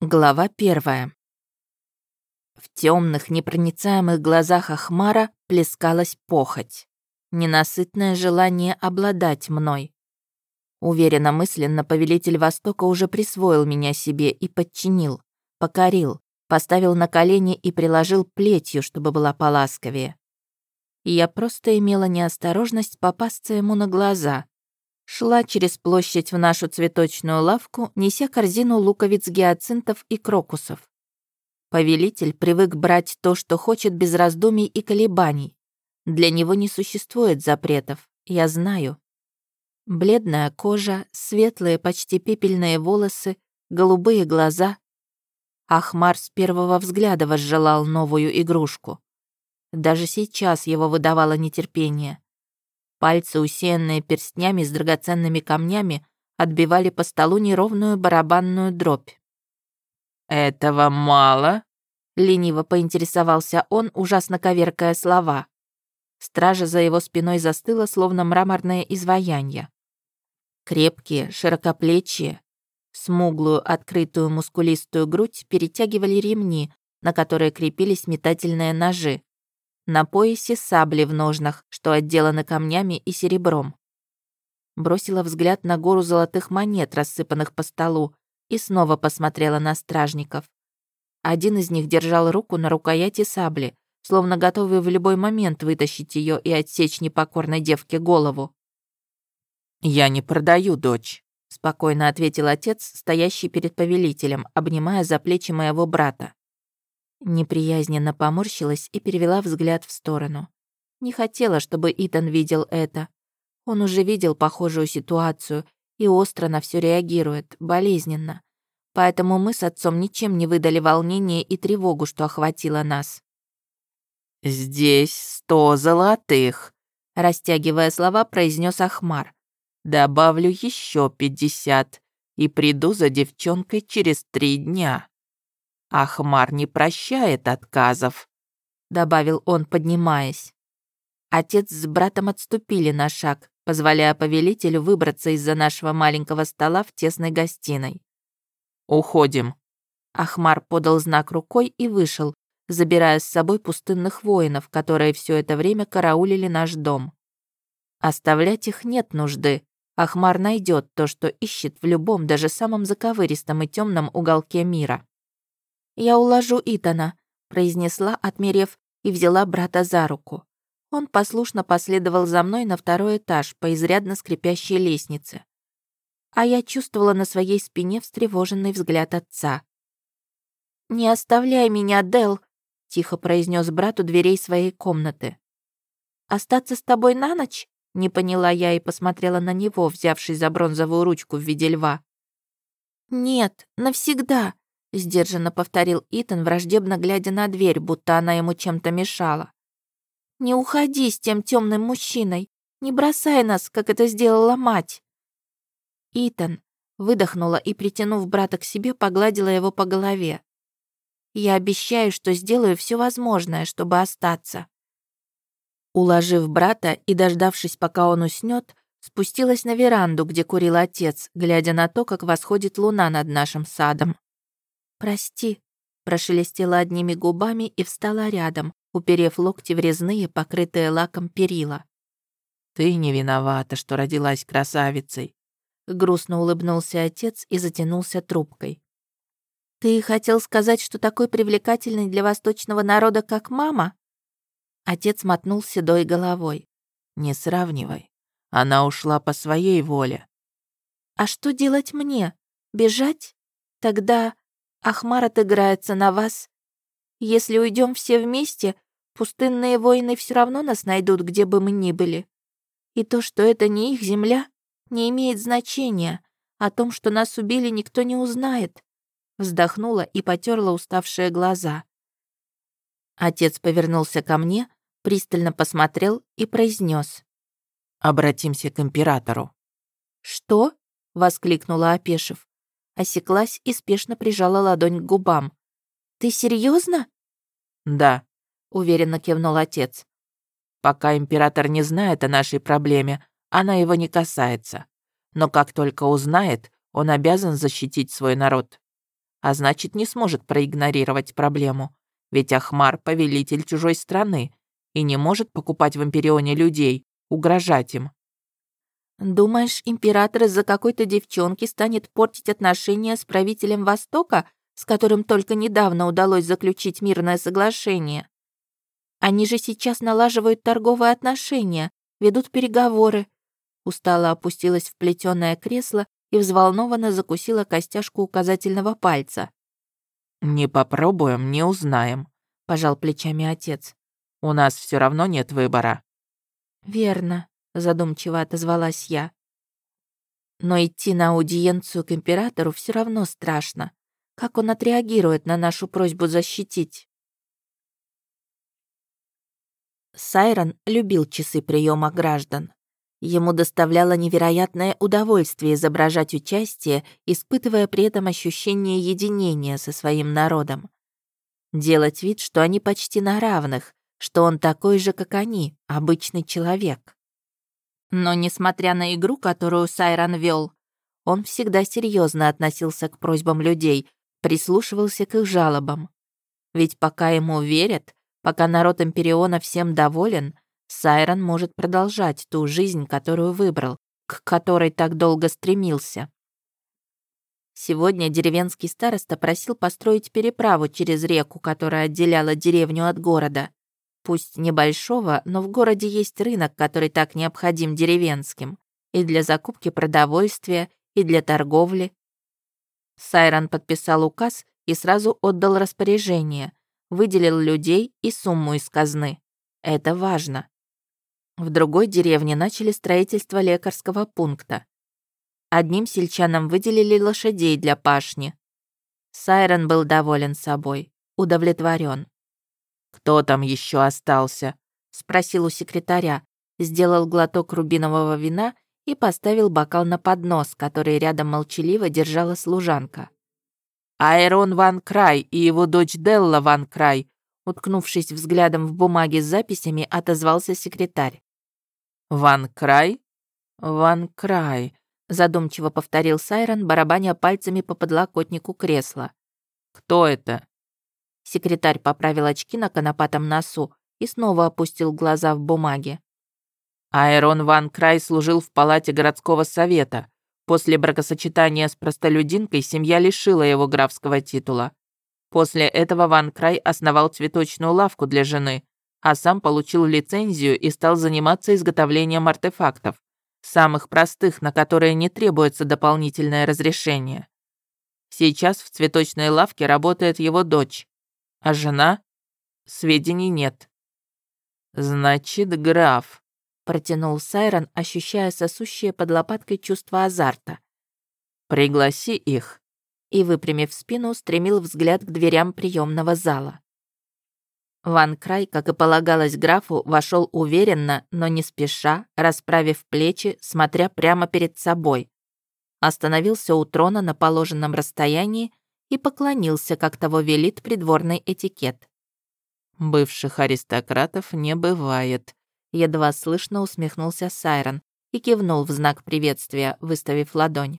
Глава первая. В темных, непроницаемых глазах Ахмара плескалась похоть. Ненасытное желание обладать мной. Уверенно мысленно повелитель Востока уже присвоил меня себе и подчинил, покорил, поставил на колени и приложил плетью, чтобы была поласковее. Я просто имела неосторожность попасться ему на глаза, Шла через площадь в нашу цветочную лавку, неся корзину луковиц гиацинтов и крокусов. Повелитель привык брать то, что хочет без раздумий и колебаний. Для него не существует запретов, я знаю. Бледная кожа, светлые, почти пепельные волосы, голубые глаза. Ахмар с первого взгляда возжелал новую игрушку. Даже сейчас его выдавало нетерпение. Пальцы, усеянные перстнями с драгоценными камнями, отбивали по столу неровную барабанную дробь. «Этого мало?» — лениво поинтересовался он, ужасно коверкая слова. Стража за его спиной застыла, словно мраморное изваяние. Крепкие, широкоплечие, смуглую, открытую мускулистую грудь перетягивали ремни, на которые крепились метательные ножи. На поясе сабли в ножнах, что отделаны камнями и серебром. Бросила взгляд на гору золотых монет, рассыпанных по столу, и снова посмотрела на стражников. Один из них держал руку на рукояти сабли, словно готовый в любой момент вытащить ее и отсечь непокорной девке голову. «Я не продаю дочь», — спокойно ответил отец, стоящий перед повелителем, обнимая за плечи моего брата. Неприязненно поморщилась и перевела взгляд в сторону. Не хотела, чтобы Итан видел это. Он уже видел похожую ситуацию и остро на все реагирует, болезненно. Поэтому мы с отцом ничем не выдали волнение и тревогу, что охватило нас. «Здесь сто золотых», — растягивая слова, произнес Ахмар. «Добавлю еще пятьдесят и приду за девчонкой через три дня». «Ахмар не прощает отказов», — добавил он, поднимаясь. Отец с братом отступили на шаг, позволяя повелителю выбраться из-за нашего маленького стола в тесной гостиной. «Уходим». Ахмар подал знак рукой и вышел, забирая с собой пустынных воинов, которые все это время караулили наш дом. Оставлять их нет нужды. Ахмар найдет то, что ищет в любом, даже самом заковыристом и темном уголке мира. «Я уложу Итана», — произнесла, отмерев, и взяла брата за руку. Он послушно последовал за мной на второй этаж по изрядно скрипящей лестнице. А я чувствовала на своей спине встревоженный взгляд отца. «Не оставляй меня, Дел», — тихо произнес брат у дверей своей комнаты. «Остаться с тобой на ночь?» — не поняла я и посмотрела на него, взявшись за бронзовую ручку в виде льва. «Нет, навсегда», — сдержанно повторил Итан, враждебно глядя на дверь, будто она ему чем-то мешала. «Не уходи с тем темным мужчиной. Не бросай нас, как это сделала мать». Итан выдохнула и, притянув брата к себе, погладила его по голове. «Я обещаю, что сделаю все возможное, чтобы остаться». Уложив брата и дождавшись, пока он уснет, спустилась на веранду, где курил отец, глядя на то, как восходит луна над нашим садом. «Прости», — прошелестела одними губами и встала рядом, уперев локти в резные, покрытые лаком перила. «Ты не виновата, что родилась красавицей», — грустно улыбнулся отец и затянулся трубкой. «Ты хотел сказать, что такой привлекательный для восточного народа, как мама?» Отец мотнул седой головой. «Не сравнивай. Она ушла по своей воле». «А что делать мне? Бежать? Тогда Ахмар отыграется на вас. Если уйдем все вместе, пустынные воины все равно нас найдут, где бы мы ни были. И то, что это не их земля, не имеет значения. О том, что нас убили, никто не узнает. Вздохнула и потерла уставшие глаза. Отец повернулся ко мне, пристально посмотрел и произнес: «Обратимся к императору». «Что?» — воскликнула, опешив осеклась и спешно прижала ладонь к губам. «Ты серьезно? «Да», — уверенно кивнул отец. «Пока император не знает о нашей проблеме, она его не касается. Но как только узнает, он обязан защитить свой народ. а значит, не сможет проигнорировать проблему. Ведь Ахмар — повелитель чужой страны и не может покупать в Империоне людей, угрожать им. «Думаешь, император из-за какой-то девчонки станет портить отношения с правителем Востока, с которым только недавно удалось заключить мирное соглашение? Они же сейчас налаживают торговые отношения, ведут переговоры». Устало опустилась в плетёное кресло и взволнованно закусила костяшку указательного пальца. «Не попробуем, не узнаем», — пожал плечами отец. «У нас все равно нет выбора». «Верно», — задумчиво отозвалась я. «Но идти на аудиенцию к императору все равно страшно. Как он отреагирует на нашу просьбу защитить?» Сайрон любил часы приема граждан. Ему доставляло невероятное удовольствие изображать участие, испытывая при этом ощущение единения со своим народом. Делать вид, что они почти на равных, что он такой же, как они, обычный человек. Но, несмотря на игру, которую Сайрон вел, он всегда серьезно относился к просьбам людей, прислушивался к их жалобам. Ведь пока ему верят, пока народ Империона всем доволен — Сайрон может продолжать ту жизнь, которую выбрал, к которой так долго стремился. Сегодня деревенский староста просил построить переправу через реку, которая отделяла деревню от города. Пусть небольшого, но в городе есть рынок, который так необходим деревенским. И для закупки продовольствия, и для торговли. Сайрон подписал указ и сразу отдал распоряжение. Выделил людей и сумму из казны. Это важно. В другой деревне начали строительство лекарского пункта. Одним сельчанам выделили лошадей для пашни. Сайрон был доволен собой, удовлетворен. «Кто там еще остался?» — спросил у секретаря, сделал глоток рубинового вина и поставил бокал на поднос, который рядом молчаливо держала служанка. «Айрон Ван Край и его дочь Делла Ван Край», уткнувшись взглядом в бумаги с записями, отозвался секретарь. «Ван Край?» «Ван Край», — задумчиво повторил Сайрон, барабаня пальцами по подлокотнику кресла. «Кто это?» Секретарь поправил очки на конопатом носу и снова опустил глаза в бумаге. Айрон Ван Край служил в палате городского совета. После бракосочетания с простолюдинкой семья лишила его графского титула. После этого Ван Край основал цветочную лавку для жены, а сам получил лицензию и стал заниматься изготовлением артефактов, самых простых, на которые не требуется дополнительное разрешение. Сейчас в цветочной лавке работает его дочь, а жена? Сведений нет. «Значит, граф», — протянул Сайрон, ощущая сосущее под лопаткой чувство азарта. «Пригласи их», и, выпрямив спину, стремил взгляд к дверям приемного зала. Ван Край, как и полагалось графу, вошел уверенно, но не спеша, расправив плечи, смотря прямо перед собой. Остановился у трона на положенном расстоянии и поклонился, как того велит придворный этикет. «Бывших аристократов не бывает», — едва слышно усмехнулся Сайрон и кивнул в знак приветствия, выставив ладонь.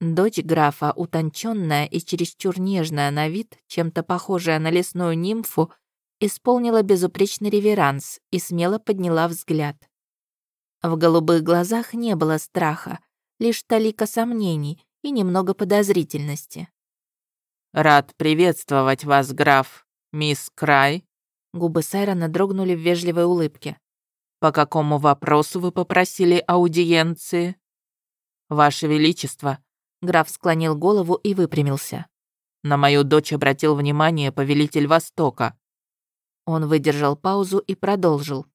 Дочь графа, утонченная и чересчур нежная на вид, чем-то похожая на лесную нимфу, исполнила безупречный реверанс и смело подняла взгляд. В голубых глазах не было страха, лишь талика сомнений и немного подозрительности. «Рад приветствовать вас, граф, мисс Край». Губы Сайрона дрогнули в вежливой улыбке. «По какому вопросу вы попросили аудиенции?» «Ваше Величество», — граф склонил голову и выпрямился. «На мою дочь обратил внимание повелитель Востока. Он выдержал паузу и продолжил.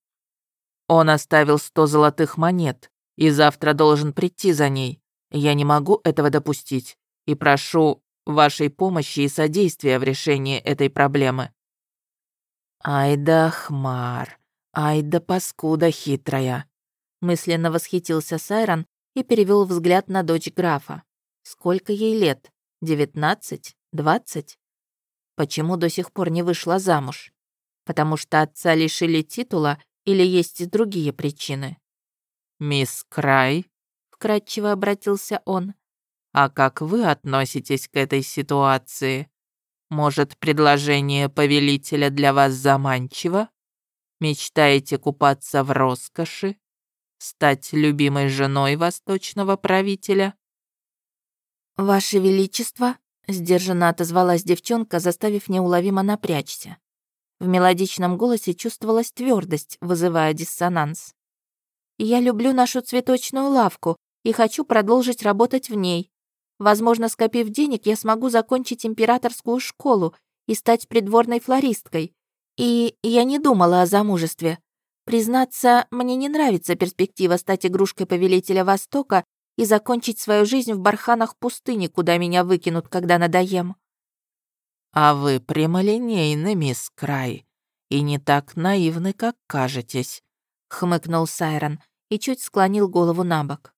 «Он оставил сто золотых монет и завтра должен прийти за ней. Я не могу этого допустить и прошу вашей помощи и содействия в решении этой проблемы». «Ай да хмар, ай да паскуда хитрая», мысленно восхитился Сайрон и перевел взгляд на дочь графа. Сколько ей лет? Девятнадцать? Двадцать? Почему до сих пор не вышла замуж? Потому что отца лишили титула или есть и другие причины? «Мисс Край», — вкратчиво обратился он, А как вы относитесь к этой ситуации? Может, предложение повелителя для вас заманчиво? Мечтаете купаться в роскоши? Стать любимой женой восточного правителя? «Ваше Величество», — сдержанно отозвалась девчонка, заставив неуловимо напрячься. В мелодичном голосе чувствовалась твердость, вызывая диссонанс. «Я люблю нашу цветочную лавку и хочу продолжить работать в ней. Возможно, скопив денег, я смогу закончить императорскую школу и стать придворной флористкой. И я не думала о замужестве. Признаться, мне не нравится перспектива стать игрушкой повелителя Востока и закончить свою жизнь в барханах пустыни, куда меня выкинут, когда надоем. А вы прямолинейны, мисс Край, и не так наивны, как кажетесь, хмыкнул Сайрон и чуть склонил голову на бок.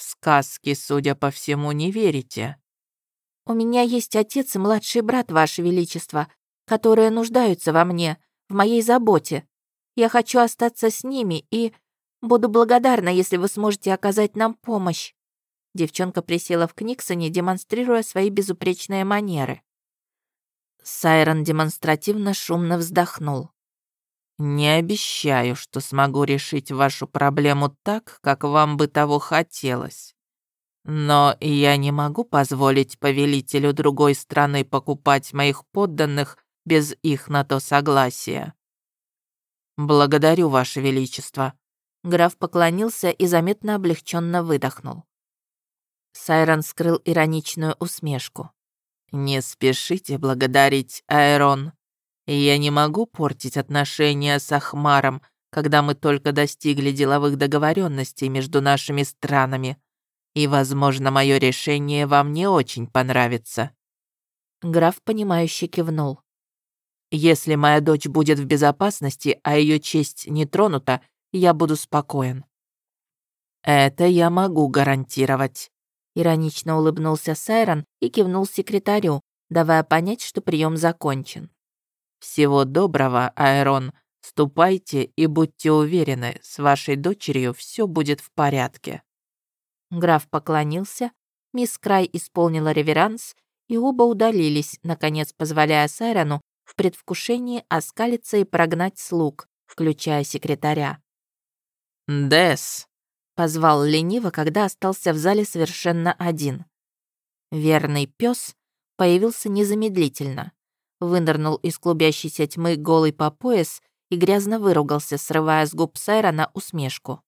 Сказки, судя по всему, не верите. У меня есть отец и младший брат, Ваше Величество, которые нуждаются во мне, в моей заботе. Я хочу остаться с ними и Буду благодарна, если вы сможете оказать нам помощь». Девчонка присела в Книксоне, демонстрируя свои безупречные манеры. Сайрон демонстративно шумно вздохнул. «Не обещаю, что смогу решить вашу проблему так, как вам бы того хотелось. Но я не могу позволить повелителю другой страны покупать моих подданных без их на то согласия. Благодарю, Ваше Величество», Граф поклонился и заметно облегченно выдохнул. Сайрон скрыл ироничную усмешку. «Не спешите благодарить, Я не могу портить отношения с Ахмаром, когда мы только достигли деловых договоренностей между нашими странами. И, возможно, мое решение вам не очень понравится». Граф, понимающе кивнул. «Если моя дочь будет в безопасности, а ее честь не тронута, я буду спокоен. Это я могу гарантировать. Иронично улыбнулся Сайрон и кивнул секретарю, давая понять, что прием закончен. «Всего доброго, Айрон. Ступайте и будьте уверены, с вашей дочерью все будет в порядке». Граф поклонился, мисс Край исполнила реверанс, и оба удалились, наконец позволяя Сайрону в предвкушении оскалиться и прогнать слуг, включая секретаря. «Дес!» — позвал лениво, когда остался в зале совершенно один. Верный пес появился незамедлительно. Вынырнул из клубящейся тьмы голый по пояс и грязно выругался, срывая с губ Сайра усмешку.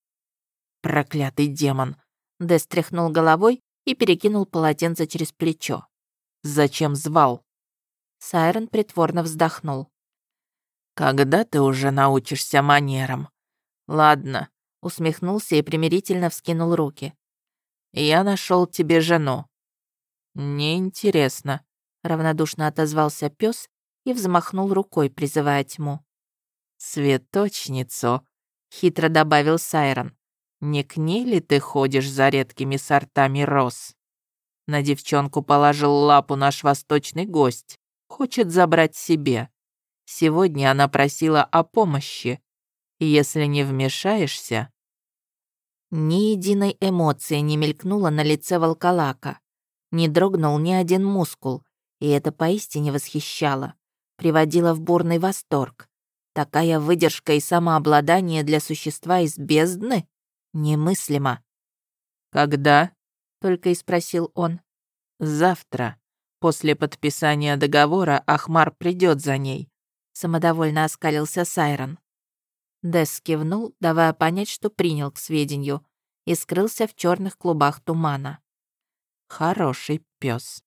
«Проклятый демон!» Дес тряхнул головой и перекинул полотенце через плечо. «Зачем звал?» Сайрон притворно вздохнул. «Когда ты уже научишься манерам? Ладно, усмехнулся и примирительно вскинул руки. «Я нашел тебе жену». «Неинтересно», — равнодушно отозвался пес и взмахнул рукой, призывая тьму. «Цветочницу», — хитро добавил Сайрон. «Не к ней ли ты ходишь за редкими сортами роз?» На девчонку положил лапу наш восточный гость. Хочет забрать себе. Сегодня она просила о помощи. Если не вмешаешься, ни единой эмоции не мелькнуло на лице волколака. Не дрогнул ни один мускул, и это поистине восхищало, приводило в бурный восторг. Такая выдержка и самообладание для существа из бездны? Немыслимо. «Когда?» — только и спросил он. «Завтра. После подписания договора Ахмар придет за ней», — самодовольно оскалился Сайрон. Дес кивнул, давая понять, что принял к сведению, и скрылся в черных клубах тумана. «Хороший пес.